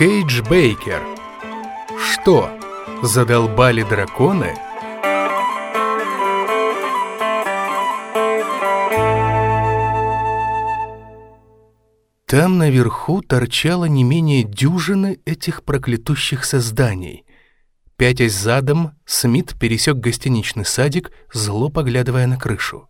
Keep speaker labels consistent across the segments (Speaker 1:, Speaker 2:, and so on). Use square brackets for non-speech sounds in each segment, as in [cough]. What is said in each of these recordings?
Speaker 1: Кейдж Бейкер. Что, задолбали драконы? Там наверху торчало не менее дюжины этих проклятущих созданий. Пятясь задом, Смит пересек гостиничный садик, зло поглядывая на крышу.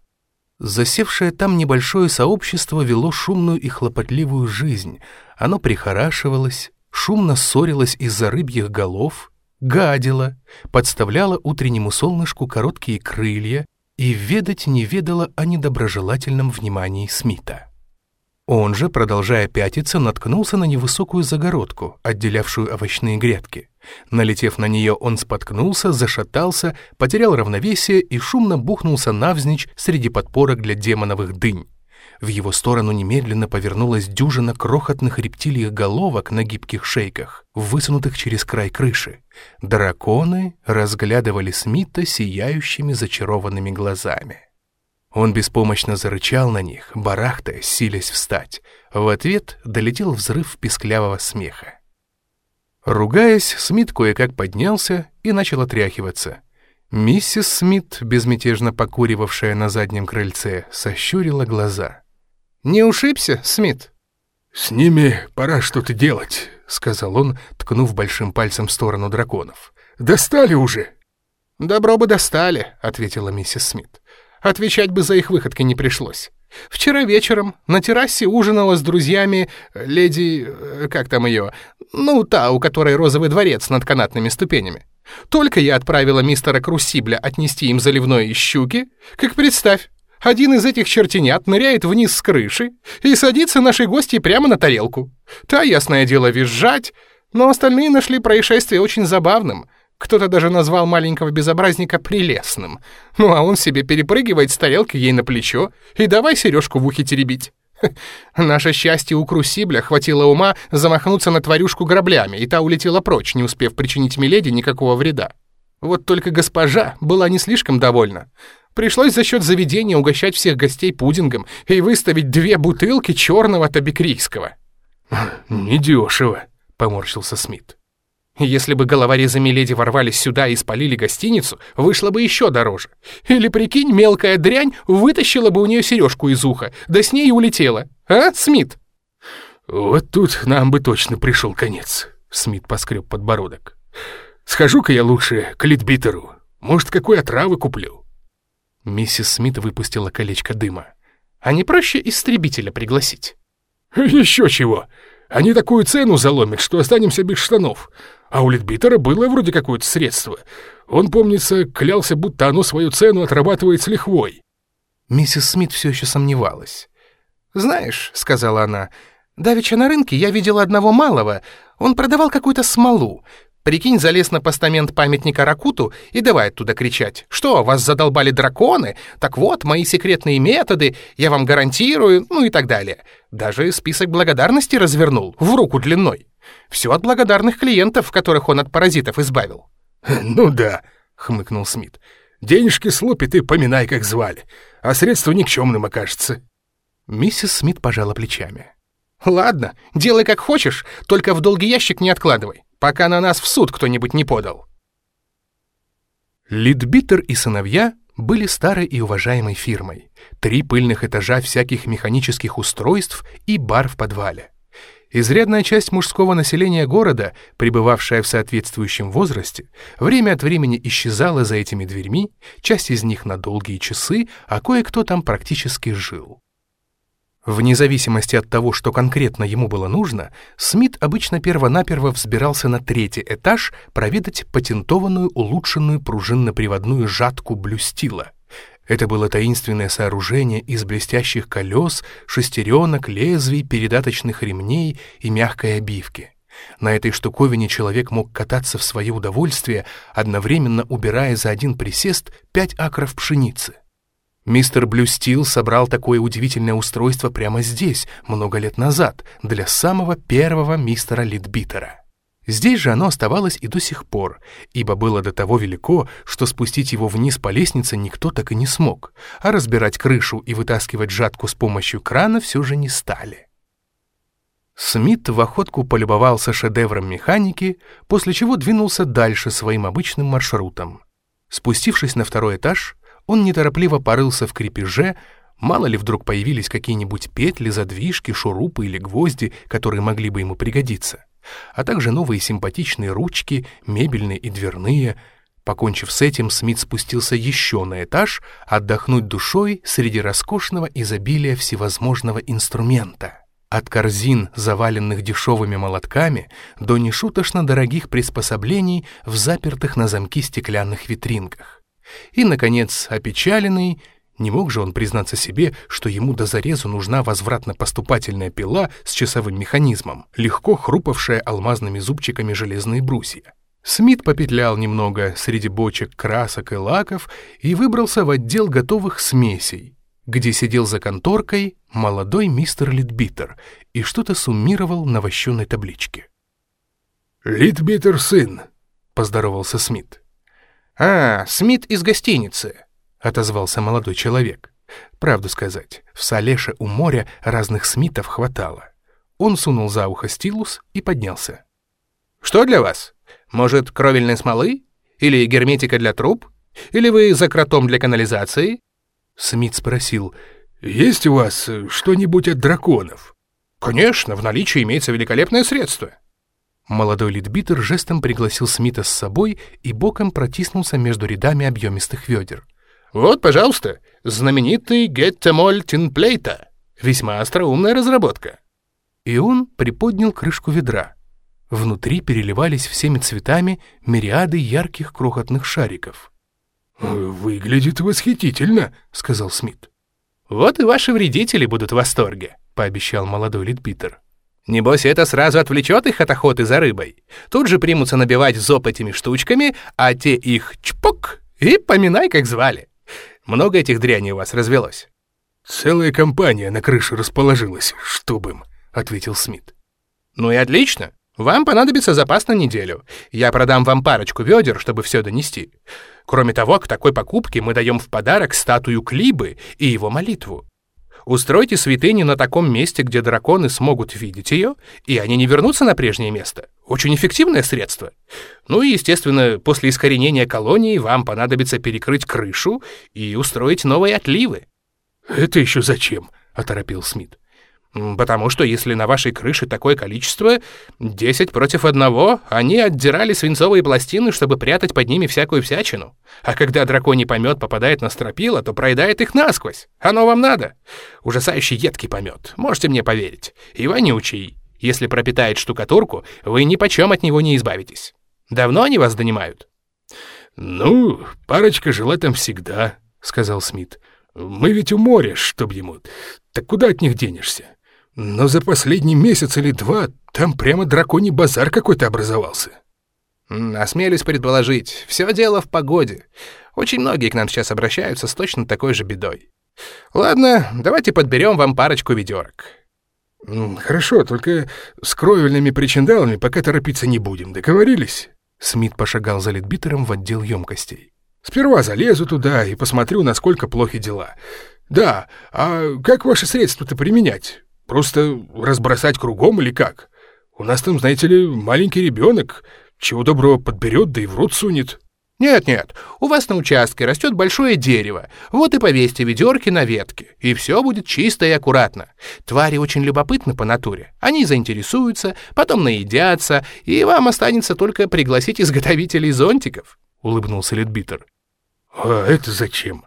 Speaker 1: Засевшее там небольшое сообщество вело шумную и хлопотливую жизнь. Оно прихорашивалось, шумно ссорилось из-за рыбьих голов, гадило, подставляло утреннему солнышку короткие крылья и ведать не ведало о недоброжелательном внимании Смита. Он же, продолжая пятиться, наткнулся на невысокую загородку, отделявшую овощные грядки. Налетев на нее, он споткнулся, зашатался, потерял равновесие и шумно бухнулся навзничь среди подпорок для демоновых дынь. В его сторону немедленно повернулась дюжина крохотных рептилиях головок на гибких шейках, высунутых через край крыши. Драконы разглядывали Смита сияющими зачарованными глазами. Он беспомощно зарычал на них, барахтая, силясь встать. В ответ долетел взрыв писклявого смеха. Ругаясь, Смит кое-как поднялся и начал отряхиваться. Миссис Смит, безмятежно покуривавшая на заднем крыльце, сощурила глаза. «Не ушибся, Смит?»
Speaker 2: «С ними пора что-то делать», — сказал он, ткнув большим пальцем в сторону драконов. «Достали уже!»
Speaker 1: «Добро бы достали», — ответила миссис Смит. Отвечать бы за их выходки не пришлось. Вчера вечером на террасе ужинала с друзьями э, леди... Э, как там ее? Ну, та, у которой розовый дворец над канатными ступенями. Только я отправила мистера Крусибля отнести им заливное из щуки, как представь, один из этих чертенят ныряет вниз с крыши и садится нашей гости прямо на тарелку. Та, ясное дело, визжать, но остальные нашли происшествие очень забавным — кто-то даже назвал маленького безобразника прелестным. Ну а он себе перепрыгивает с тарелки ей на плечо и давай сережку в ухе теребить. Наше счастье у Крусибля хватило ума замахнуться на тварюшку граблями, и та улетела прочь, не успев причинить Миледи никакого вреда. Вот только госпожа была не слишком довольна. Пришлось за счет заведения угощать всех гостей пудингом и выставить две бутылки черного табикрийского.
Speaker 2: «Недешево», — поморщился Смит.
Speaker 1: Если бы головорезы Миледи ворвались сюда и спалили гостиницу, вышло бы еще дороже. Или, прикинь, мелкая дрянь вытащила бы у нее сережку из уха, да с ней и улетела. А, Смит?
Speaker 2: Вот тут нам бы точно пришел конец. Смит поскреб подбородок. Схожу-ка я лучше к Литбитеру. Может, какой отравы куплю.
Speaker 1: Миссис Смит выпустила колечко дыма. А не проще истребителя пригласить?
Speaker 2: Еще чего. Они такую цену заломят, что останемся без штанов. А у Литбитера было вроде какое-то средство. Он, помнится, клялся, будто оно свою цену отрабатывает с лихвой.
Speaker 1: Миссис Смит все еще сомневалась. «Знаешь», — сказала она, — «давеча на рынке я видела одного малого. Он продавал какую-то смолу. Прикинь, залез на постамент памятника Ракуту и давай оттуда кричать. Что, вас задолбали драконы? Так вот, мои секретные методы, я вам гарантирую, ну и так далее. Даже список благодарности развернул, в руку длиной. Все от благодарных клиентов, которых он от паразитов избавил». [laughs]
Speaker 2: «Ну да», — хмыкнул Смит. «Денежки слупит и поминай, как звали, а средство никчемным окажется».
Speaker 1: Миссис Смит пожала плечами. «Ладно, делай как хочешь, только в долгий ящик не откладывай, пока на нас в суд кто-нибудь не подал». Литбитер и сыновья были старой и уважаемой фирмой. Три пыльных этажа всяких механических устройств и бар в подвале. Изрядная часть мужского населения города, пребывавшая в соответствующем возрасте, время от времени исчезала за этими дверьми, часть из них на долгие часы, а кое-кто там практически жил. Вне зависимости от того, что конкретно ему было нужно, Смит обычно перво-наперво взбирался на третий этаж проведать патентованную улучшенную пружинно-приводную жатку блюстила — это было таинственное сооружение из блестящих колес, шестеренок, лезвий, передаточных ремней и мягкой обивки. На этой штуковине человек мог кататься в свое удовольствие, одновременно убирая за один присест пять акров пшеницы. Мистер Блюстил собрал такое удивительное устройство прямо здесь, много лет назад, для самого первого мистера Литбитера. Здесь же оно оставалось и до сих пор, ибо было до того велико, что спустить его вниз по лестнице никто так и не смог, а разбирать крышу и вытаскивать жатку с помощью крана все же не стали. Смит в охотку полюбовался шедевром механики, после чего двинулся дальше своим обычным маршрутом. Спустившись на второй этаж, он неторопливо порылся в крепеже, мало ли вдруг появились какие-нибудь петли, задвижки, шурупы или гвозди, которые могли бы ему пригодиться, а также новые симпатичные ручки, мебельные и дверные. Покончив с этим, Смит спустился еще на этаж, отдохнуть душой среди роскошного изобилия всевозможного инструмента. От корзин, заваленных дешевыми молотками, до нешуточно дорогих приспособлений в запертых на замки стеклянных витринках. И, наконец, опечаленный, не мог же он признаться себе, что ему до зарезу нужна возвратно-поступательная пила с часовым механизмом, легко хрупавшая алмазными зубчиками железные брусья. Смит попетлял немного среди бочек красок и лаков и выбрался в отдел готовых смесей, где сидел за конторкой молодой мистер Литбитер и что-то суммировал на вощеной табличке.
Speaker 2: «Литбитер сын», — поздоровался Смит.
Speaker 1: «А, Смит из гостиницы», — отозвался молодой человек. Правду сказать, в Салеше у моря разных Смитов хватало. Он сунул за ухо стилус и поднялся. «Что для вас? Может, кровельной смолы? Или герметика для труб? Или вы за кротом для канализации?»
Speaker 2: Смит спросил, «Есть у вас что-нибудь от драконов?»
Speaker 1: «Конечно, в наличии имеется великолепное средство». Молодой литбитер жестом пригласил Смита с собой и боком протиснулся между рядами объемистых ведер. «Вот, пожалуйста, знаменитый Геттемоль Тинплейта. Весьма остроумная разработка». И он приподнял крышку ведра. Внутри переливались всеми цветами мириады ярких крохотных шариков.
Speaker 2: «Выглядит восхитительно», — сказал Смит.
Speaker 1: «Вот и ваши вредители будут в восторге», — пообещал молодой Литпитер. «Небось, это сразу отвлечет их от охоты за рыбой. Тут же примутся набивать зоб этими штучками, а те их чпок и поминай, как звали. Много этих дряней у вас развелось?»
Speaker 2: «Целая компания на крыше расположилась, чтоб им», — ответил Смит.
Speaker 1: «Ну и отлично. Вам понадобится запас на неделю. Я продам вам парочку ведер, чтобы все донести. Кроме того, к такой покупке мы даем в подарок статую Клибы и его молитву. Устройте святыню на таком месте, где драконы смогут видеть ее, и они не вернутся на прежнее место. Очень эффективное средство. Ну и, естественно, после искоренения колонии вам понадобится перекрыть крышу и устроить новые отливы.
Speaker 2: «Это еще зачем?» — оторопил Смит.
Speaker 1: Потому что если на вашей крыше такое количество, 10 против одного, они отдирали свинцовые пластины, чтобы прятать под ними всякую всячину. А когда драконий помет попадает на стропила, то проедает их насквозь. Оно вам надо. Ужасающий едкий помет, можете мне поверить. И вонючий. Если пропитает штукатурку, вы ни почем от него не избавитесь. Давно они вас донимают?
Speaker 2: «Ну, парочка жила там всегда», — сказал Смит. «Мы ведь у моря, чтоб ему. Так куда от них денешься?» Но за последний месяц или два там прямо драконий базар какой-то образовался.
Speaker 1: Осмелюсь предположить, все дело в погоде. Очень многие к нам сейчас обращаются с точно такой же бедой. Ладно, давайте подберем вам парочку ведерок.
Speaker 2: Хорошо, только с кровельными причиндалами пока торопиться не будем, договорились?
Speaker 1: Смит пошагал за литбитером в отдел емкостей.
Speaker 2: Сперва залезу туда и посмотрю, насколько плохи дела. Да, а как ваши средства-то применять? Просто разбросать кругом или как? У нас там, знаете ли, маленький ребенок. Чего доброго подберет, да и в рот сунет.
Speaker 1: Нет-нет, у вас на участке растет большое дерево. Вот и повесьте ведерки на ветке, и все будет чисто и аккуратно. Твари очень любопытны по натуре. Они заинтересуются, потом наедятся, и вам останется только пригласить изготовителей зонтиков», — улыбнулся Литбитер.
Speaker 2: «А это зачем?»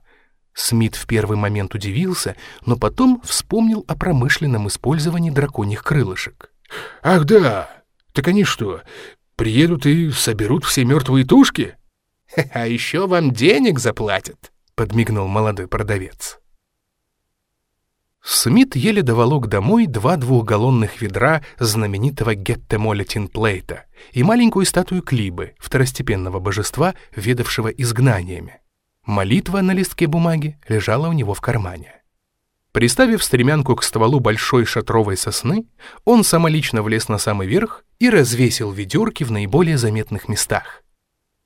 Speaker 1: Смит в первый момент удивился, но потом вспомнил о промышленном использовании драконьих крылышек.
Speaker 2: «Ах да! Так они что, приедут и соберут все мертвые тушки?»
Speaker 1: «А еще вам денег заплатят», — подмигнул молодой продавец. Смит еле доволок домой два двухгаллонных ведра знаменитого Геттемоля Тинплейта и маленькую статую Клибы, второстепенного божества, ведавшего изгнаниями. Молитва на листке бумаги лежала у него в кармане. Приставив стремянку к стволу большой шатровой сосны, он самолично влез на самый верх и развесил ведерки в наиболее заметных местах.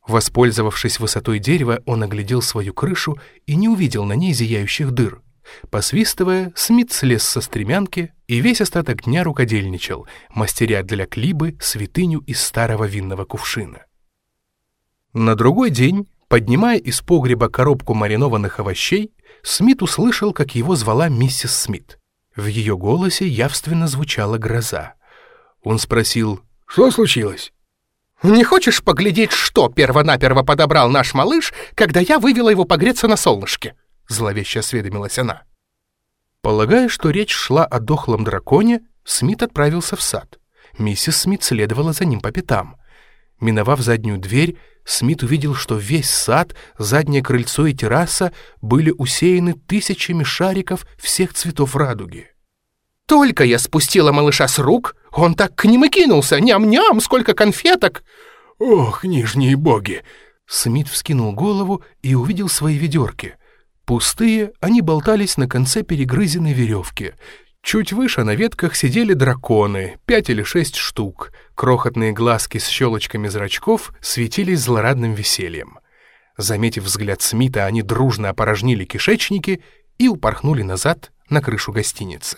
Speaker 1: Воспользовавшись высотой дерева, он оглядел свою крышу и не увидел на ней зияющих дыр. Посвистывая, Смит слез со стремянки, и весь остаток дня рукодельничал, мастеря для Клибы святыню из старого винного кувшина. На другой день, поднимая из погреба коробку маринованных овощей, Смит услышал, как его звала миссис Смит. В ее голосе явственно звучала гроза. Он спросил,
Speaker 2: «Что случилось?»
Speaker 3: «Не хочешь поглядеть, что первонаперво подобрал наш малыш, когда я вывела его погреться на солнышке?» Зловеще осведомилась она.
Speaker 1: Полагая, что речь шла о дохлом драконе, Смит отправился в сад. Миссис Смит следовала за ним по пятам. Миновав заднюю дверь, Смит увидел, что весь сад, заднее крыльцо и терраса были усеяны тысячами шариков всех цветов радуги.
Speaker 3: «Только я спустила малыша с рук, он так к ним и кинулся! Ням-ням, сколько конфеток!»
Speaker 2: «Ох, нижние боги!»
Speaker 1: Смит вскинул голову и увидел свои ведерки. Пустые, они болтались на конце перегрызенной веревки. Чуть выше на ветках сидели драконы, пять или шесть штук. Крохотные глазки с щелочками зрачков светились злорадным весельем. Заметив взгляд Смита, они дружно опорожнили кишечники и упорхнули назад на крышу гостиницы.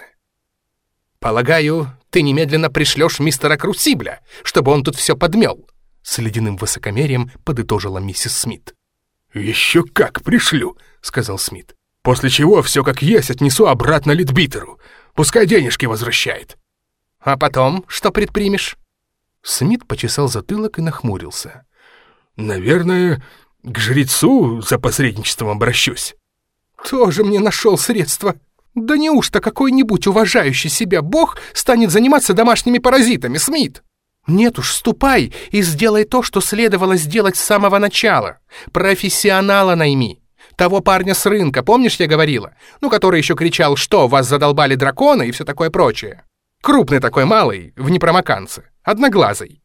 Speaker 3: «Полагаю, ты немедленно пришлешь мистера Крусибля, чтобы он тут все подмел», с ледяным высокомерием подытожила миссис Смит.
Speaker 2: «Еще как пришлю», — сказал Смит. «После чего все как есть отнесу обратно Литбитеру. Пускай денежки возвращает».
Speaker 3: «А потом что предпримешь?»
Speaker 1: Смит почесал затылок и нахмурился.
Speaker 2: «Наверное, к жрецу за посредничеством обращусь».
Speaker 3: «Тоже мне нашел средства», да неужто какой-нибудь уважающий себя бог станет заниматься домашними паразитами, Смит? Нет уж, ступай и сделай то, что следовало сделать с самого начала. Профессионала найми. Того парня с рынка, помнишь, я говорила? Ну, который еще кричал, что, вас задолбали драконы и все такое прочее. Крупный такой малый, в непромоканце, одноглазый.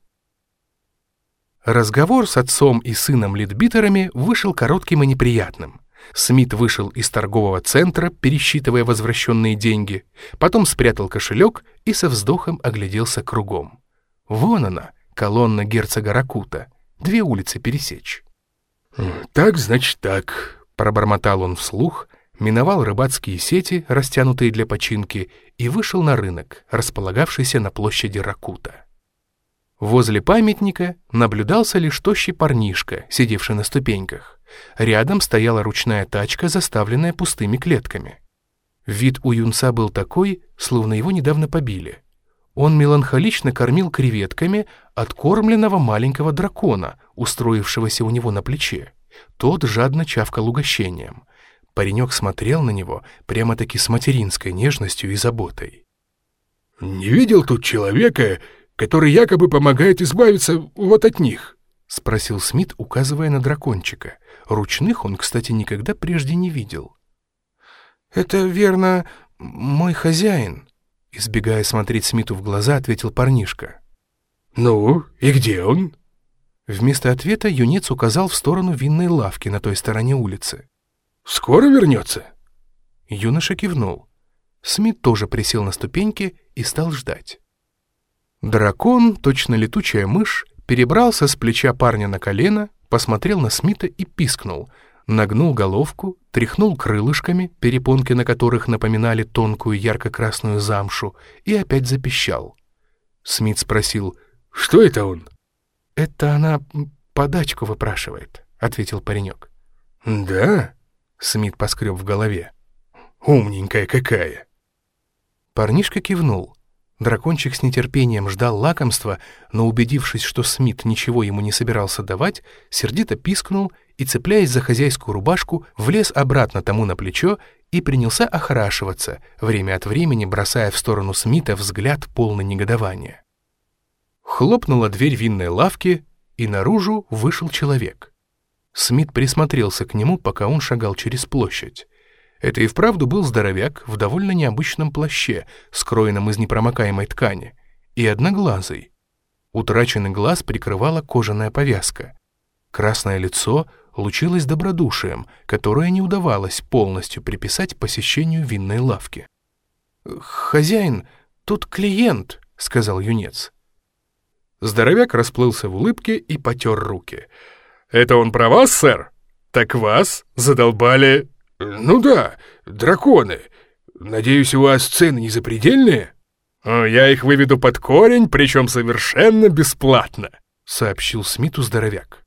Speaker 1: Разговор с отцом и сыном Литбитерами вышел коротким и неприятным. Смит вышел из торгового центра, пересчитывая возвращенные деньги, потом спрятал кошелек и со вздохом огляделся кругом. Вон она, колонна герцога Ракута, две улицы пересечь.
Speaker 2: «Так, значит, так», — пробормотал он вслух, миновал рыбацкие сети, растянутые для починки, и вышел на рынок, располагавшийся на площади Ракута. Возле памятника наблюдался лишь тощий парнишка, сидевший на ступеньках. Рядом стояла ручная тачка, заставленная пустыми клетками. Вид у юнца был такой, словно его недавно побили. Он меланхолично кормил креветками откормленного маленького дракона, устроившегося у него на плече. Тот жадно чавкал угощением. Паренек смотрел на него прямо-таки с материнской нежностью и заботой. «Не видел тут человека, который якобы помогает избавиться вот от них?»
Speaker 1: — спросил Смит, указывая на дракончика. Ручных он, кстати, никогда прежде не видел. «Это, верно, мой хозяин», — избегая смотреть Смиту в глаза, ответил парнишка.
Speaker 2: «Ну, и где он?»
Speaker 1: Вместо ответа юнец указал в сторону винной лавки на той стороне улицы.
Speaker 2: «Скоро вернется?»
Speaker 1: Юноша кивнул. Смит тоже присел на ступеньки и стал ждать. Дракон, точно летучая мышь, перебрался с плеча парня на колено, посмотрел на Смита и пискнул, нагнул головку, тряхнул крылышками, перепонки на которых напоминали тонкую ярко-красную замшу, и опять запищал. Смит спросил,
Speaker 2: «Что это он?»
Speaker 1: «Это она подачку выпрашивает», — ответил паренек.
Speaker 2: «Да?»
Speaker 1: — Смит поскреб в голове.
Speaker 2: «Умненькая какая!»
Speaker 1: Парнишка кивнул. Дракончик с нетерпением ждал лакомства, но, убедившись, что Смит ничего ему не собирался давать, сердито пискнул и, цепляясь за хозяйскую рубашку, влез обратно тому на плечо и принялся охрашиваться, время от времени бросая в сторону Смита взгляд полный негодования. Хлопнула дверь винной лавки, и наружу вышел человек. Смит присмотрелся к нему, пока он шагал через площадь. Это и вправду был здоровяк в довольно необычном плаще, скроенном из непромокаемой ткани, и одноглазый. Утраченный глаз прикрывала кожаная повязка. Красное лицо лучилось добродушием, которое не удавалось полностью приписать посещению винной лавки. «Хозяин, тут клиент», — сказал юнец. Здоровяк расплылся в улыбке и потер руки.
Speaker 2: «Это он про вас, сэр? Так вас задолбали
Speaker 1: «Ну да, драконы.
Speaker 2: Надеюсь, у вас цены не запредельные?» «Я их выведу под корень, причем совершенно бесплатно», — сообщил Смиту здоровяк.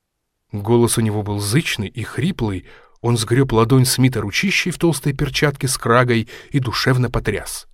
Speaker 1: Голос у него был зычный и хриплый, он сгреб ладонь Смита ручищей в толстой перчатке с крагой и душевно потряс.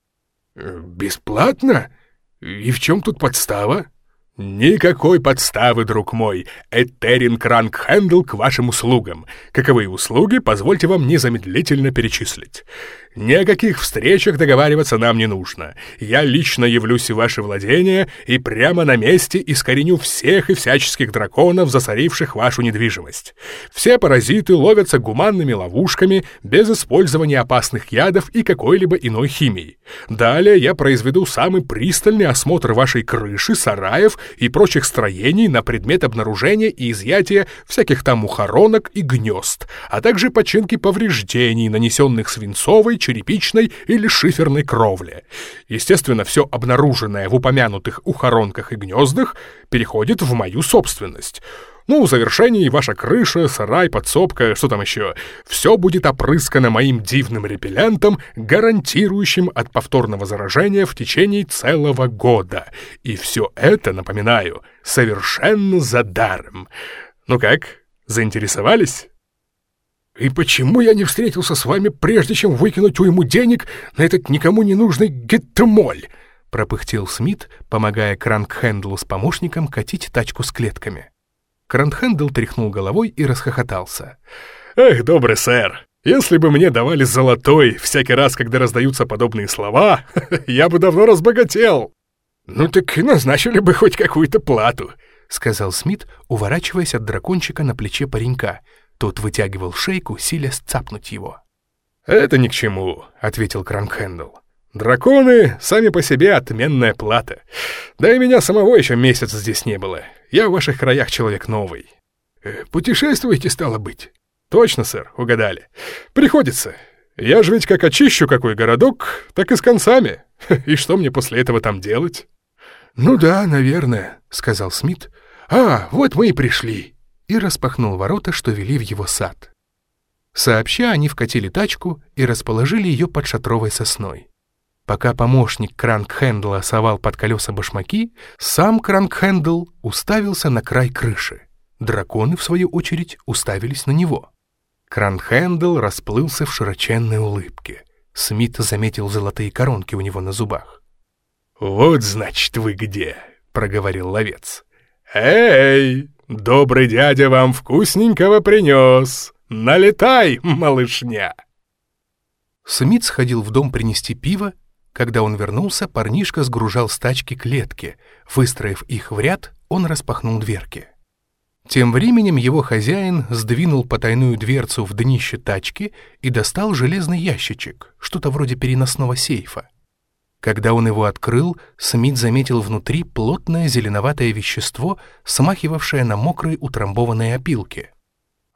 Speaker 2: «Э, «Бесплатно? И в чем тут подстава?»
Speaker 3: «Никакой подставы, друг мой. Этерин Кранк Хэндл к вашим услугам. Каковые услуги, позвольте вам незамедлительно перечислить. Ни о каких встречах договариваться нам не нужно. Я лично явлюсь в ваше владение и прямо на месте искореню всех и всяческих драконов, засоривших вашу недвижимость. Все паразиты ловятся гуманными ловушками, без использования опасных ядов и какой-либо иной химии. Далее я произведу самый пристальный осмотр вашей крыши, сараев и прочих строений на предмет обнаружения и изъятия всяких там ухоронок и гнезд, а также починки повреждений, нанесенных свинцовой, черепичной или шиферной кровле. Естественно, все обнаруженное в упомянутых ухоронках и гнездах переходит в мою собственность. Ну, в завершении ваша крыша, сарай, подсобка, что там еще. Все будет опрыскано моим дивным репеллентом, гарантирующим от повторного заражения в течение целого года. И все это, напоминаю, совершенно за даром. Ну как, заинтересовались?
Speaker 2: И почему я не встретился с вами, прежде чем выкинуть уйму денег на этот никому не нужный геттемоль?» — пропыхтел Смит, помогая Кранкхендлу с помощником катить тачку с клетками.
Speaker 1: Кранкхендл тряхнул головой и расхохотался.
Speaker 3: «Эх, добрый сэр, если бы мне давали золотой всякий раз, когда раздаются подобные слова, [laughs] я бы давно разбогател!»
Speaker 2: «Ну так и назначили бы хоть какую-то плату», —
Speaker 1: сказал Смит, уворачиваясь от дракончика на плече паренька — тот вытягивал шейку, силясь цапнуть его.
Speaker 3: «Это ни к чему», — ответил Кранкхендл. «Драконы сами по себе отменная плата. Да и меня самого еще месяц здесь не было. Я в ваших краях человек новый».
Speaker 2: Э, «Путешествуете, стало быть?»
Speaker 3: «Точно, сэр, угадали. Приходится. Я же ведь как очищу какой городок, так и с концами. [laughs] И что мне после этого там делать?»
Speaker 2: «Ну да, наверное», — сказал Смит. «А, вот мы и пришли»
Speaker 1: и распахнул ворота, что вели в его сад. Сообща, они вкатили тачку и расположили ее под шатровой сосной. Пока помощник Кранкхендла совал под колеса башмаки, сам Кранкхендл уставился на край крыши. Драконы, в свою очередь, уставились на него. Кранкхендл расплылся в широченной улыбке. Смит заметил золотые коронки у него на зубах.
Speaker 3: «Вот, значит, вы где!» — проговорил ловец. «Эй, Добрый дядя вам вкусненького принес. Налетай, малышня!»
Speaker 1: Смит сходил в дом принести пиво. Когда он вернулся, парнишка сгружал с тачки клетки. Выстроив их в ряд, он распахнул дверки. Тем временем его хозяин сдвинул потайную дверцу в днище тачки и достал железный ящичек, что-то вроде переносного сейфа. Когда он его открыл, Смит заметил внутри плотное зеленоватое вещество, смахивавшее на мокрые утрамбованные опилки.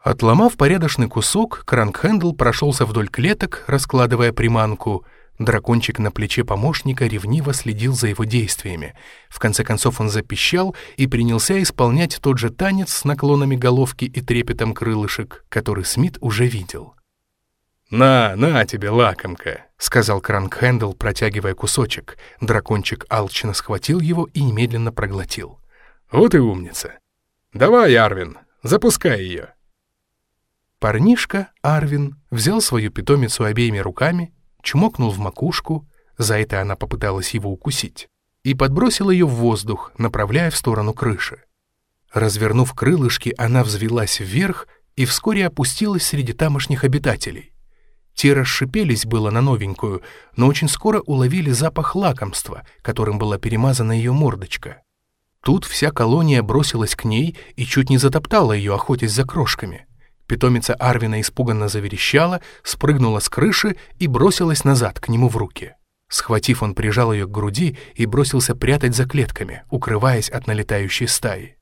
Speaker 1: Отломав порядочный кусок, Кранкхендл прошелся вдоль клеток, раскладывая приманку. Дракончик на плече помощника ревниво следил за его действиями. В конце концов он запищал и принялся исполнять тот же танец с наклонами головки и трепетом крылышек, который Смит уже видел.
Speaker 3: «На, на тебе, лакомка!»
Speaker 1: — сказал Кранкхендл, протягивая кусочек. Дракончик алчно схватил его и немедленно проглотил.
Speaker 3: «Вот и умница! Давай, Арвин, запускай ее!»
Speaker 1: Парнишка, Арвин, взял свою питомицу обеими руками, чмокнул в макушку, за это она попыталась его укусить, и подбросил ее в воздух, направляя в сторону крыши. Развернув крылышки, она взвелась вверх и вскоре опустилась среди тамошних обитателей. Те расшипелись было на новенькую, но очень скоро уловили запах лакомства, которым была перемазана ее мордочка. Тут вся колония бросилась к ней и чуть не затоптала ее, охотясь за крошками. Питомица Арвина испуганно заверещала, спрыгнула с крыши и бросилась назад к нему в руки. Схватив, он прижал ее к груди и бросился прятать за клетками, укрываясь от налетающей стаи.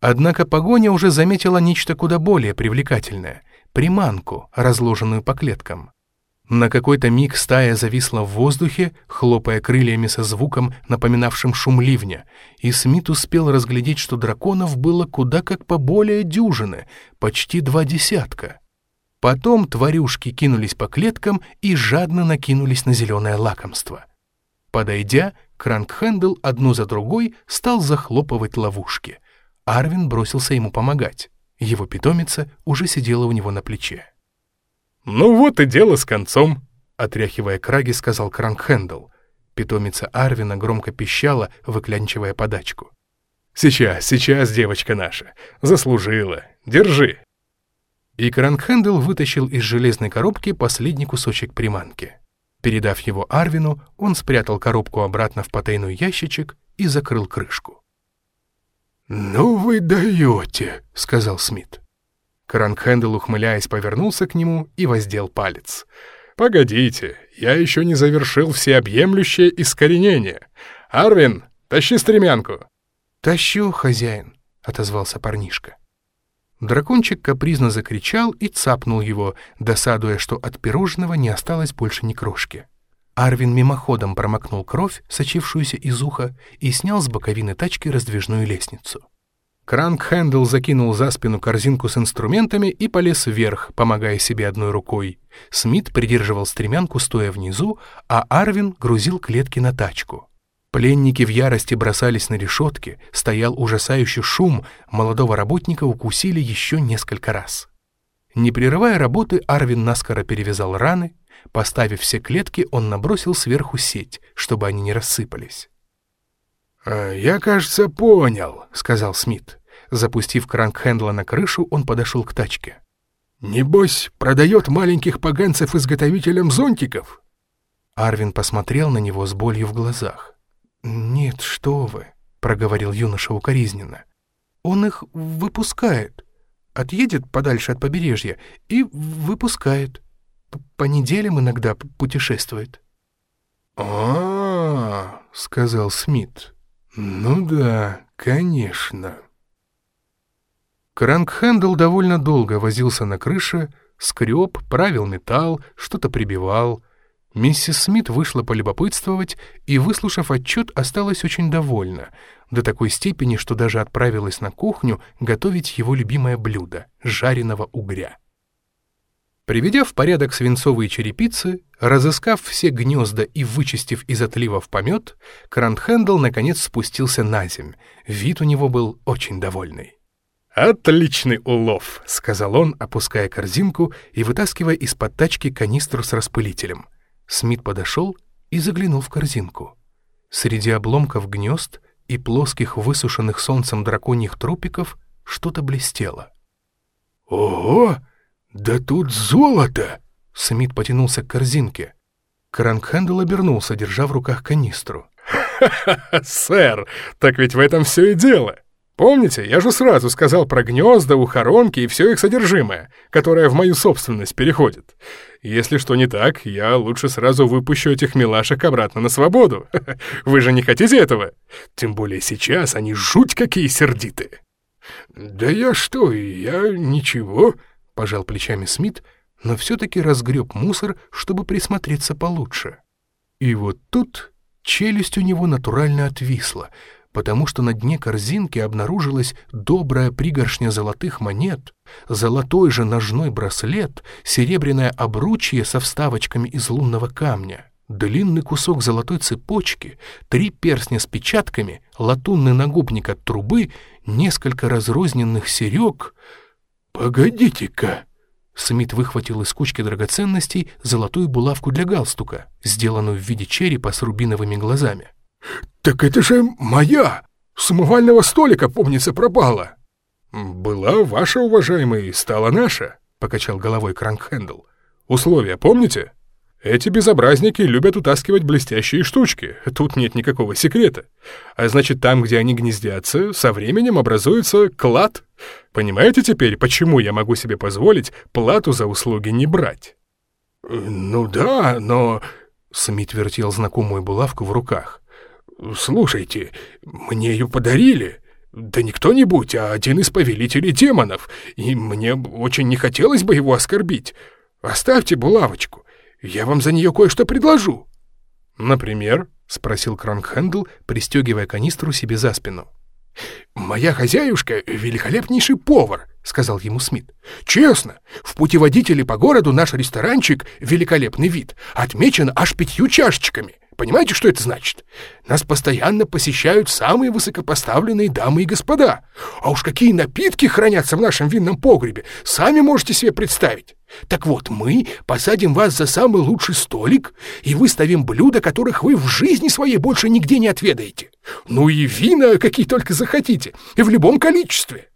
Speaker 1: Однако погоня уже заметила нечто куда более привлекательное — приманку, разложенную по клеткам. На какой-то миг стая зависла в воздухе, хлопая крыльями со звуком, напоминавшим шум ливня, и Смит успел разглядеть, что драконов было куда как поболее дюжины, почти два десятка. Потом тварюшки кинулись по клеткам и жадно накинулись на зеленое лакомство. Подойдя, Кранкхендл одну за другой стал захлопывать ловушки. Арвин бросился ему помогать. Его питомица уже сидела у него на плече.
Speaker 2: «Ну вот и дело с концом», —
Speaker 1: отряхивая краги, сказал Кранкхендл. Питомица Арвина громко пищала, выклянчивая подачку.
Speaker 2: «Сейчас, сейчас, девочка наша. Заслужила. Держи».
Speaker 1: И Кранкхендл вытащил из железной коробки последний кусочек приманки. Передав его Арвину, он спрятал коробку обратно в потайной ящичек и закрыл крышку.
Speaker 3: «Ну вы даете», — сказал Смит.
Speaker 1: Кранкхендл, ухмыляясь, повернулся к нему и воздел палец.
Speaker 2: «Погодите, я еще не завершил всеобъемлющее искоренение. Арвин, тащи стремянку».
Speaker 1: «Тащу, хозяин», — отозвался парнишка. Дракончик капризно закричал и цапнул его, досадуя, что от пирожного не осталось больше ни крошки. Арвин мимоходом промокнул кровь, сочившуюся из уха, и снял с боковины тачки раздвижную лестницу. Кранк Хэндл закинул за спину корзинку с инструментами и полез вверх, помогая себе одной рукой. Смит придерживал стремянку, стоя внизу, а Арвин грузил клетки на тачку. Пленники в ярости бросались на решетки, стоял ужасающий шум, молодого работника укусили еще несколько раз. Не прерывая работы, Арвин наскоро перевязал раны, поставив все клетки, он набросил сверху сеть, чтобы они не рассыпались.
Speaker 3: «А, «Я, кажется, понял», — сказал Смит.
Speaker 1: Запустив кранк Хэндла на крышу, он подошел к тачке.
Speaker 3: «Небось, продает маленьких поганцев изготовителям зонтиков?»
Speaker 1: Арвин посмотрел на него с болью в глазах. «Нет, что вы», — проговорил юноша укоризненно. «Он их выпускает, отъедет подальше от побережья и выпускает. По неделям иногда путешествует».
Speaker 3: «А-а-а», — сказал Смит. «Ну да, конечно».
Speaker 1: Кранкхендл довольно долго возился на крыше, скреб, правил металл, что-то прибивал — Миссис Смит вышла полюбопытствовать и, выслушав отчет, осталась очень довольна, до такой степени, что даже отправилась на кухню готовить его любимое блюдо — жареного угря. Приведя в порядок свинцовые черепицы, разыскав все гнезда и вычистив из отливов помет, Крантхендл наконец спустился на земь. Вид у него был очень довольный.
Speaker 2: «Отличный улов!»
Speaker 1: — сказал он, опуская корзинку и вытаскивая из-под тачки канистру с распылителем. Смит подошел и заглянул в корзинку. Среди обломков гнезд и плоских высушенных солнцем драконьих трупиков что-то блестело.
Speaker 3: «Ого! Да тут золото!»
Speaker 1: Смит потянулся к корзинке. Кранкхендл обернулся, держа в руках канистру.
Speaker 2: «Ха-ха-ха, сэр, так ведь в этом все и дело. Помните, я же сразу сказал про гнезда, ухоронки и все их содержимое, которое в мою собственность переходит. Если что не так, я лучше сразу выпущу этих милашек обратно на свободу. [laughs] Вы же не хотите этого? Тем более сейчас они жуть какие сердитые.
Speaker 3: «Да я что, я ничего», —
Speaker 1: пожал плечами Смит, но все-таки разгреб мусор, чтобы присмотреться получше. И вот тут челюсть у него натурально отвисла — потому что на дне корзинки обнаружилась добрая пригоршня золотых монет, золотой же ножной браслет, серебряное обручье со вставочками из лунного камня, длинный кусок золотой цепочки, три перстня с печатками, латунный нагубник от трубы, несколько разрозненных серег.
Speaker 3: «Погодите-ка!»
Speaker 1: Смит выхватил из кучки драгоценностей золотую булавку для галстука, сделанную в виде черепа с рубиновыми глазами.
Speaker 3: «Так это же моя! С умывального столика, помнится, пропала!»
Speaker 2: «Была ваша, уважаемый, стала наша», — покачал головой Кранкхендл. «Условия помните? Эти безобразники любят утаскивать блестящие штучки, тут нет никакого секрета. А значит, там, где они гнездятся, со временем образуется клад. Понимаете теперь, почему я могу себе позволить плату за услуги не брать?»
Speaker 3: «Ну да, но...»
Speaker 1: Смит вертел знакомую булавку в руках.
Speaker 3: «Слушайте, мне ее подарили. Да не кто-нибудь, а один из повелителей демонов, и мне очень не хотелось бы его оскорбить. Оставьте булавочку, я вам за нее кое-что предложу».
Speaker 2: «Например?»
Speaker 1: — спросил Кронхендл, пристегивая канистру себе за спину.
Speaker 3: «Моя хозяюшка — великолепнейший повар», —— сказал ему Смит. «Честно, в путеводителе по городу наш ресторанчик «Великолепный вид» отмечен аж пятью чашечками. Понимаете, что это значит? Нас постоянно посещают самые высокопоставленные дамы и господа. А уж какие напитки хранятся в нашем винном погребе, сами можете себе представить. Так вот, мы посадим вас за самый лучший столик и выставим блюда, которых вы в жизни своей больше нигде не отведаете. Ну и вина, какие только захотите, и в любом количестве.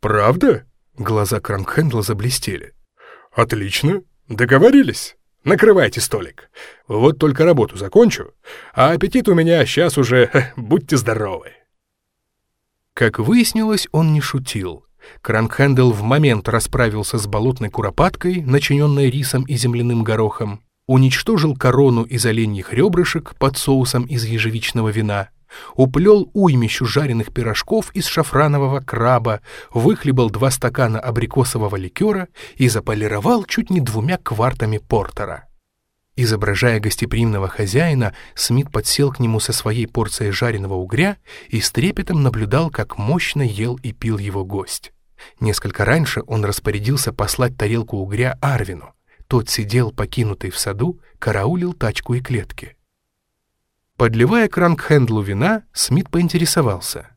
Speaker 2: «Правда?» — глаза Кранкхендла заблестели. «Отлично, договорились». Накрывайте столик. Вот только работу закончу, а аппетит у меня сейчас уже, [laughs] будьте здоровы.
Speaker 1: Как выяснилось, он не шутил. Кранкхендел в момент расправился с болотной куропаткой, начиненной рисом и земляным горохом, уничтожил корону из оленьих ребрышек под соусом из ежевичного вина, уплел уймищу жареных пирожков из шафранового краба, выхлебал два стакана абрикосового ликера и заполировал чуть не двумя квартами портера. Изображая гостеприимного хозяина, Смит подсел к нему со своей порцией жареного угря и с трепетом наблюдал, как мощно ел и пил его гость. Несколько раньше он распорядился послать тарелку угря Арвину. Тот сидел, покинутый в саду, караулил тачку и клетки. Подливая кранкхендлу вина, Смит поинтересовался.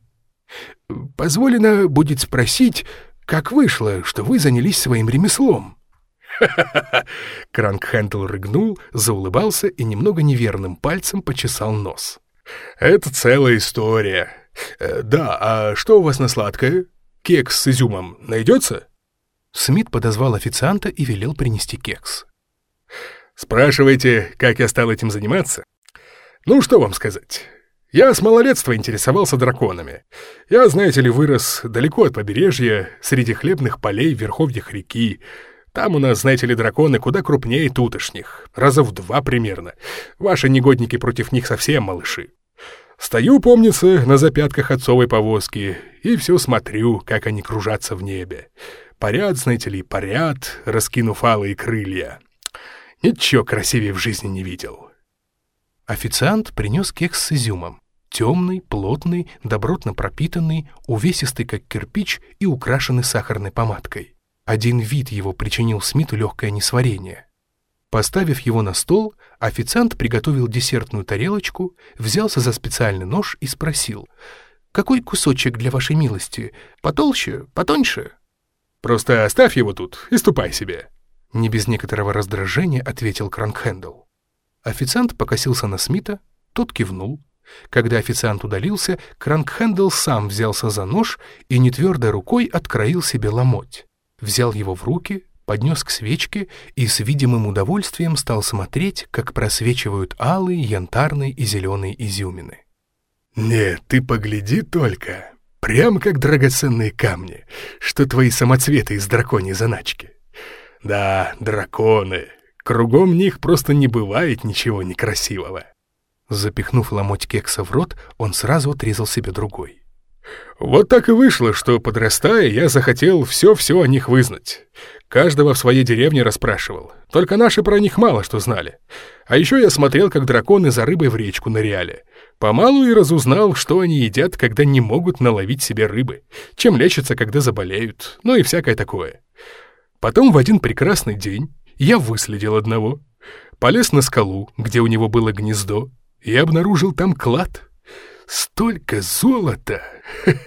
Speaker 1: «Позволено будет спросить, как вышло, что вы занялись своим ремеслом?» [laughs]
Speaker 2: «Ха-ха-ха!» Кранкхендл рыгнул, заулыбался и немного неверным пальцем почесал нос. «Это целая история. Э, да, а что у вас на сладкое? Кекс с изюмом найдется?»
Speaker 1: Смит подозвал официанта и велел принести кекс.
Speaker 2: «Спрашиваете, как я стал этим заниматься? Ну, что вам сказать. Я с малолетства интересовался драконами. Я, знаете ли, вырос далеко от побережья, среди хлебных полей верховьях реки. Там у нас, знаете ли, драконы куда крупнее тутошних, раза в два примерно. Ваши негодники против них совсем малыши. Стою, помнится, на запятках отцовой повозки и все смотрю, как они кружатся в небе. Парят, знаете ли, парят, раскинув алые крылья. Ничего красивее в жизни не видел.
Speaker 1: Официант принес кекс с изюмом. Темный, плотный, добротно пропитанный, увесистый как кирпич и украшенный сахарной помадкой. Один вид его причинил Смиту легкое несварение. Поставив его на стол, официант приготовил десертную тарелочку, взялся за специальный нож и спросил, «Какой кусочек для вашей милости? Потолще? Потоньше?»
Speaker 2: «Просто оставь его тут и ступай себе», —
Speaker 1: не без некоторого раздражения ответил Кранкхендл. Официант покосился на Смита, тот кивнул. Когда официант удалился, Кранкхендл сам взялся за нож и нетвердой рукой откроил себе ломоть. Взял его в руки, поднес к свечке и с видимым удовольствием стал смотреть, как просвечивают алые, янтарные и зеленые изюмины.
Speaker 2: «Нет, ты погляди только, прям как драгоценные камни, что твои самоцветы из драконьей заначки. Да, драконы, Кругом них просто не бывает ничего некрасивого.
Speaker 1: Запихнув ломоть кекса в рот, он сразу отрезал себе другой.
Speaker 2: Вот так и вышло, что, подрастая, я захотел все-все о них вызнать. Каждого в своей деревне расспрашивал. Только наши про них мало что знали. А еще я смотрел, как драконы за рыбой в речку ныряли. Помалу и разузнал, что они едят, когда не могут наловить себе рыбы, чем лечатся, когда заболеют, ну и всякое такое. Потом в один прекрасный день я выследил одного, полез на скалу, где у него было гнездо, и обнаружил там клад. Столько золота!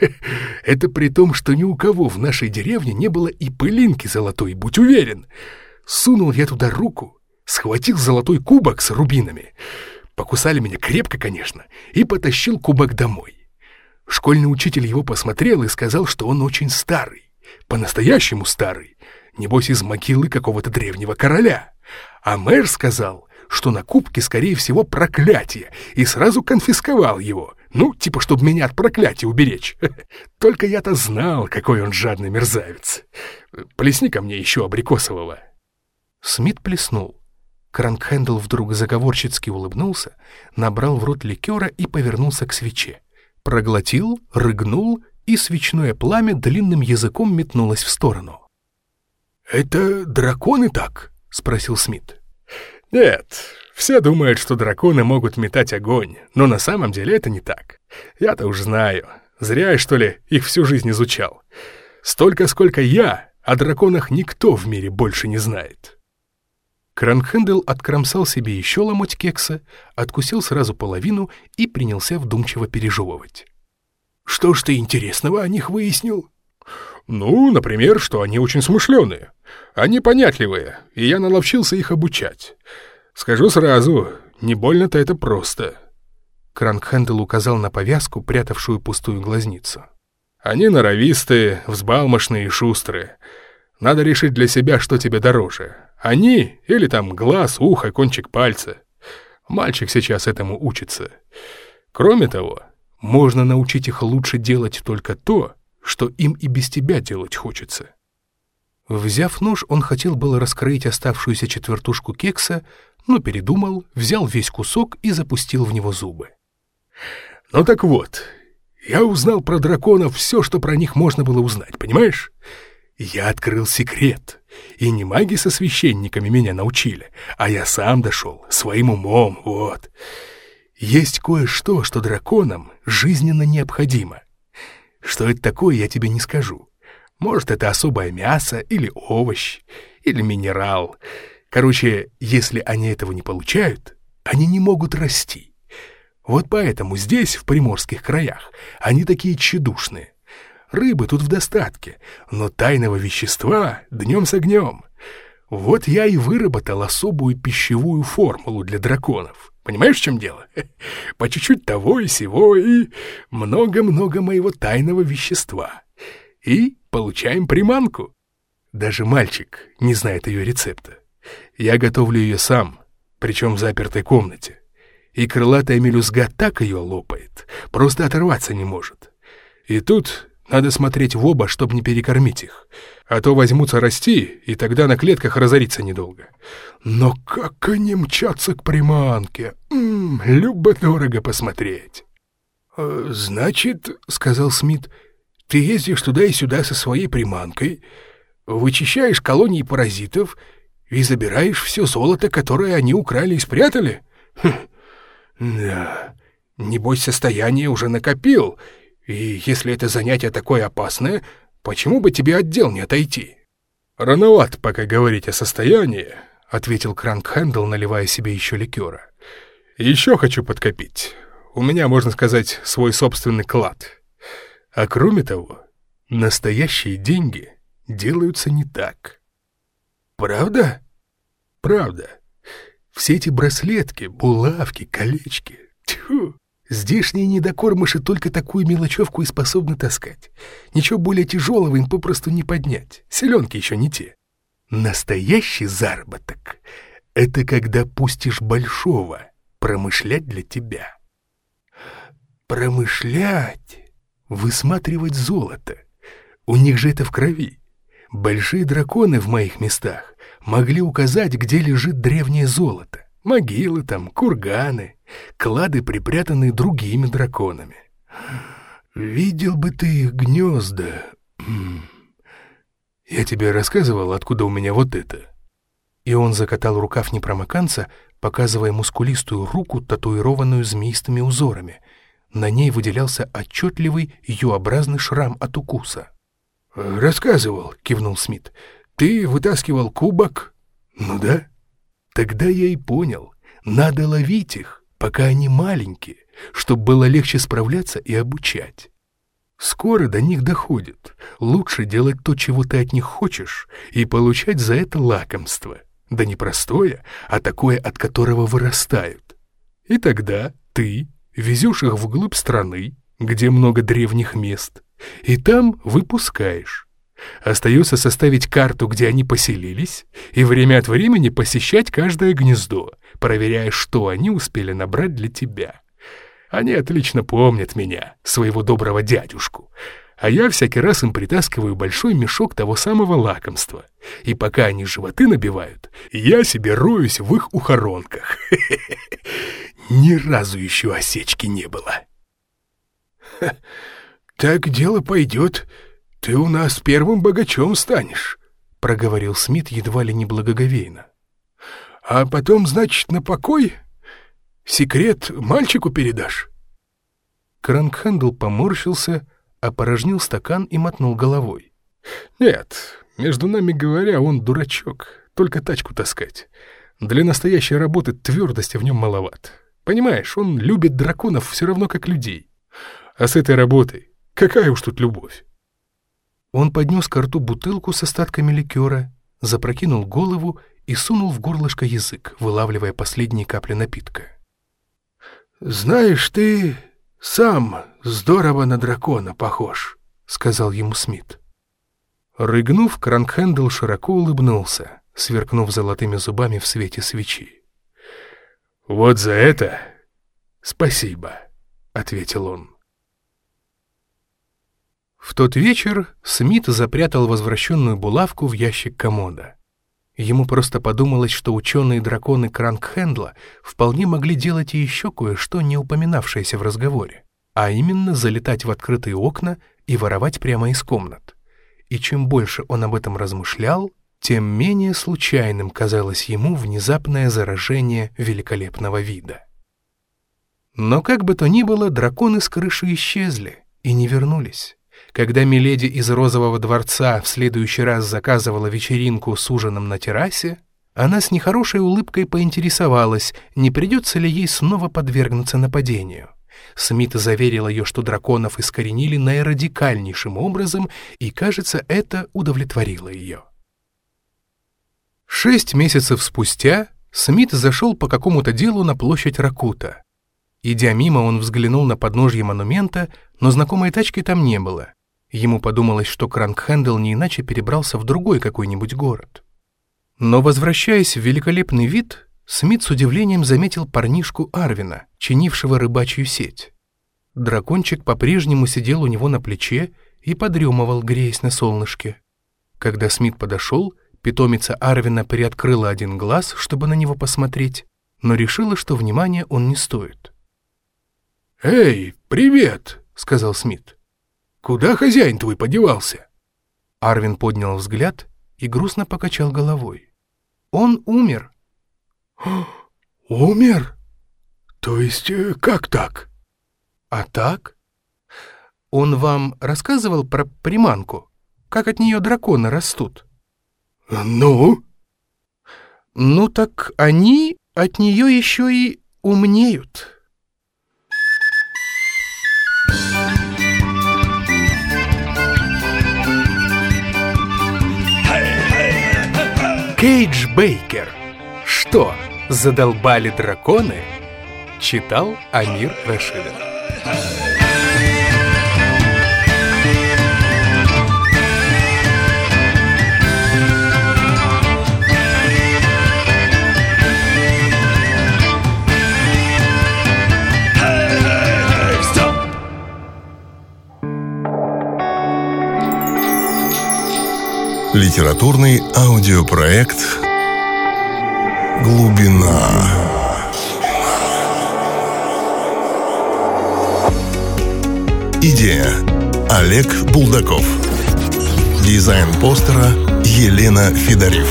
Speaker 2: [laughs] Это при том, что ни у кого в нашей деревне не было и пылинки золотой, будь уверен. Сунул я туда руку, схватил золотой кубок с рубинами. Покусали меня крепко, конечно, и потащил кубок домой. Школьный учитель его посмотрел и сказал, что он очень старый, по-настоящему старый, небось из могилы какого-то древнего короля. А мэр сказал, что на кубке, скорее всего, проклятие, и сразу конфисковал его. Ну, типа, чтобы меня от проклятия уберечь. [laughs] Только я-то знал, какой он жадный мерзавец. Плесни ко мне еще абрикосового.
Speaker 1: Смит плеснул. Кранкхендл вдруг заговорщицки улыбнулся, набрал в рот ликера и повернулся к свече. Проглотил, рыгнул, и свечное пламя длинным языком метнулось в сторону.
Speaker 2: «Это драконы так?» — спросил Смит. «Нет, все думают, что драконы могут метать огонь, но на самом деле это не так. Я-то уж знаю. Зря я, что ли, их всю жизнь изучал. Столько, сколько я, о драконах никто в мире больше не знает.
Speaker 1: Кранхендел откромсал себе еще ломоть кекса, откусил сразу половину и принялся вдумчиво пережевывать.
Speaker 2: «Что ж ты интересного о них выяснил?» «Ну, например, что они очень смышленые. Они понятливые, и я наловчился их обучать. Скажу сразу, не больно-то это просто».
Speaker 1: Кранкхендел указал на повязку, прятавшую пустую глазницу.
Speaker 2: «Они норовистые, взбалмошные и шустрые. Надо решить для себя, что тебе дороже. Они или там глаз, ухо, кончик пальца. Мальчик сейчас этому учится. Кроме того, можно научить их лучше делать только то, что им и без тебя делать хочется.
Speaker 1: Взяв нож, он хотел было раскроить оставшуюся четвертушку кекса, но передумал, взял весь кусок и запустил в него зубы.
Speaker 2: «Ну так вот, я узнал про драконов все, что про них можно было узнать, понимаешь? Я открыл секрет, и не маги со священниками меня научили, а я сам дошел, своим умом, вот. Есть кое-что, что драконам жизненно необходимо. Что это такое, я тебе не скажу. Может, это особое мясо или овощ, или минерал. Короче, если они этого не получают, они не могут расти. Вот поэтому здесь, в приморских краях, они такие тщедушные. Рыбы тут в достатке, но тайного вещества днем с огнем. Вот я и выработал особую пищевую формулу для драконов. Понимаешь, в чем дело? [laughs] По чуть-чуть того и сего, и много-много моего тайного вещества. И получаем приманку. Даже мальчик не знает ее рецепта. Я готовлю ее сам, причем в запертой комнате. И крылатая мелюзга так ее лопает, просто оторваться не может. И тут надо смотреть в оба, чтобы не перекормить их. А то возьмутся расти, и тогда на клетках разориться недолго. Но как они мчатся к приманке! М любо-дорого посмотреть. «Э, «Значит, — сказал Смит, — ты ездишь туда и сюда со своей приманкой, вычищаешь колонии паразитов и забираешь все золото, которое они украли и спрятали? Хм, да, небось, состояние уже накопил, — и если это занятие такое опасное, почему бы тебе от дел не отойти? Рановат пока говорить о состоянии, — ответил Кранк Хэндл, наливая себе еще ликера. Еще хочу подкопить. У меня, можно сказать, свой собственный клад. А кроме того, настоящие деньги делаются не так. Правда? Правда. Все эти браслетки, булавки, колечки. Тьфу. Здешние недокормыши только такую мелочевку и способны таскать. Ничего более тяжелого им попросту не поднять. Селенки еще не те. Настоящий заработок — это когда пустишь большого промышлять для тебя. Промышлять, высматривать золото. У них же это в крови. Большие драконы в моих местах могли указать, где лежит древнее золото. Могилы там, курганы, клады, припрятанные другими драконами. Видел бы ты их гнезда. Я тебе рассказывал, откуда у меня вот это. И он закатал рукав непромоканца, показывая мускулистую руку, татуированную змеистыми узорами. На ней выделялся отчетливый ю-образный шрам от укуса. «Рассказывал», — кивнул Смит. «Ты вытаскивал кубок?» «Ну да». Тогда я и понял, надо ловить их, пока они маленькие, чтобы было легче справляться и обучать. Скоро до них доходит. Лучше делать то, чего ты от них хочешь, и получать за это лакомство. Да не простое, а такое, от которого вырастают. И тогда ты везешь их вглубь страны, где много древних мест, и там выпускаешь. Остается составить карту, где они поселились, и время от времени посещать каждое гнездо, проверяя, что они успели набрать для тебя. Они отлично помнят меня, своего доброго дядюшку, а я всякий раз им притаскиваю большой мешок того самого лакомства. И пока они животы набивают, я себе роюсь в их ухоронках. [laughs] Ни разу еще осечки не было. «Так дело пойдет», «Ты у нас первым богачом станешь», — проговорил Смит едва ли не благоговейно. «А потом, значит, на покой? Секрет мальчику передашь?»
Speaker 1: Кранкхендл поморщился, опорожнил стакан и мотнул головой.
Speaker 2: Нет, между нами говоря, он дурачок, только тачку таскать. Для настоящей работы твердости в нем маловат. Понимаешь, он любит драконов все равно, как людей. А с этой работой какая уж тут любовь.
Speaker 1: Он поднес к рту бутылку с остатками ликера, запрокинул голову и сунул в горлышко язык, вылавливая последние капли напитка.
Speaker 3: «Знаешь, ты сам здорово на дракона похож», — сказал ему Смит.
Speaker 1: Рыгнув, Кранкхендл широко улыбнулся, сверкнув золотыми зубами в свете свечи.
Speaker 2: «Вот за это спасибо», — ответил он.
Speaker 1: В тот вечер Смит запрятал возвращенную булавку в ящик комода. Ему просто подумалось, что ученые-драконы Кранкхендла вполне могли делать и еще кое-что, не упоминавшееся в разговоре, а именно залетать в открытые окна и воровать прямо из комнат. И чем больше он об этом размышлял, тем менее случайным казалось ему внезапное заражение великолепного вида. Но как бы то ни было, драконы с крыши исчезли и не вернулись. Когда Миледи из Розового дворца в следующий раз заказывала вечеринку с ужином на террасе, она с нехорошей улыбкой поинтересовалась, не придется ли ей снова подвергнуться нападению. Смит заверил ее, что драконов искоренили наирадикальнейшим образом, и, кажется, это удовлетворило ее. Шесть месяцев спустя Смит зашел по какому-то делу на площадь Ракута. Идя мимо, он взглянул на подножье монумента, но знакомой тачки там не было. Ему подумалось, что Кранкхендл не иначе перебрался в другой какой-нибудь город. Но, возвращаясь в великолепный вид, Смит с удивлением заметил парнишку Арвина, чинившего рыбачью сеть. Дракончик по-прежнему сидел у него на плече и подремывал, греясь на солнышке. Когда Смит подошел, питомица Арвина приоткрыла один глаз, чтобы на него посмотреть, но решила, что внимания он не стоит.
Speaker 2: «Эй, привет!» — сказал Смит. Куда хозяин твой подевался?»
Speaker 1: Арвин поднял взгляд и грустно покачал головой. «Он умер».
Speaker 3: «Умер? То есть э, как так?»
Speaker 1: «А так? Он вам рассказывал про приманку? Как от нее драконы растут?»
Speaker 3: «Ну?»
Speaker 1: «Ну так они от нее еще и умнеют». Кейдж Бейкер. Что, задолбали драконы? Читал Амир Рашидов.
Speaker 4: Литературный аудиопроект «Глубина». Идея Олег Булдаков. Дизайн постера Елена Федорив.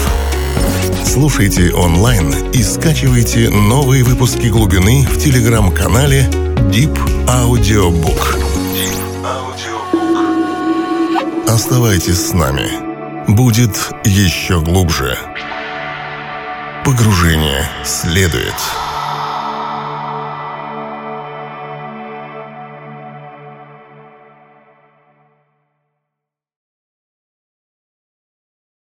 Speaker 4: Слушайте онлайн и скачивайте новые выпуски «Глубины» в телеграм-канале Deep Audiobook. Deep Audiobook. Оставайтесь с нами будет еще глубже. Погружение следует.